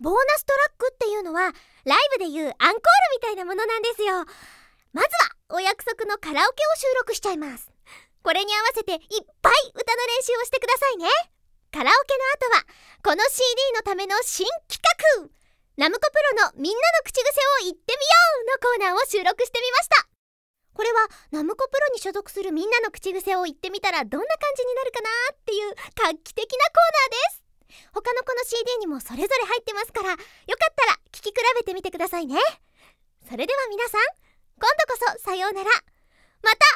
ボーナストライブでいうアンコールみたいなものなんですよ。まずはお約束のカラオケを収録しちゃいます。これに合わせていっぱい歌の練習をしてくださいね。カラオケの後はこの CD のための新企画。ナムコプロのみんなの口癖を言ってみようのコーナーを収録してみました。これはナムコプロに所属するみんなの口癖を言ってみたらどんな感じになるかなっていう画期的なコーナーです他の子の CD にもそれぞれ入ってますからよかったら聴き比べてみてくださいね。それでは皆さん今度こそさようなら。また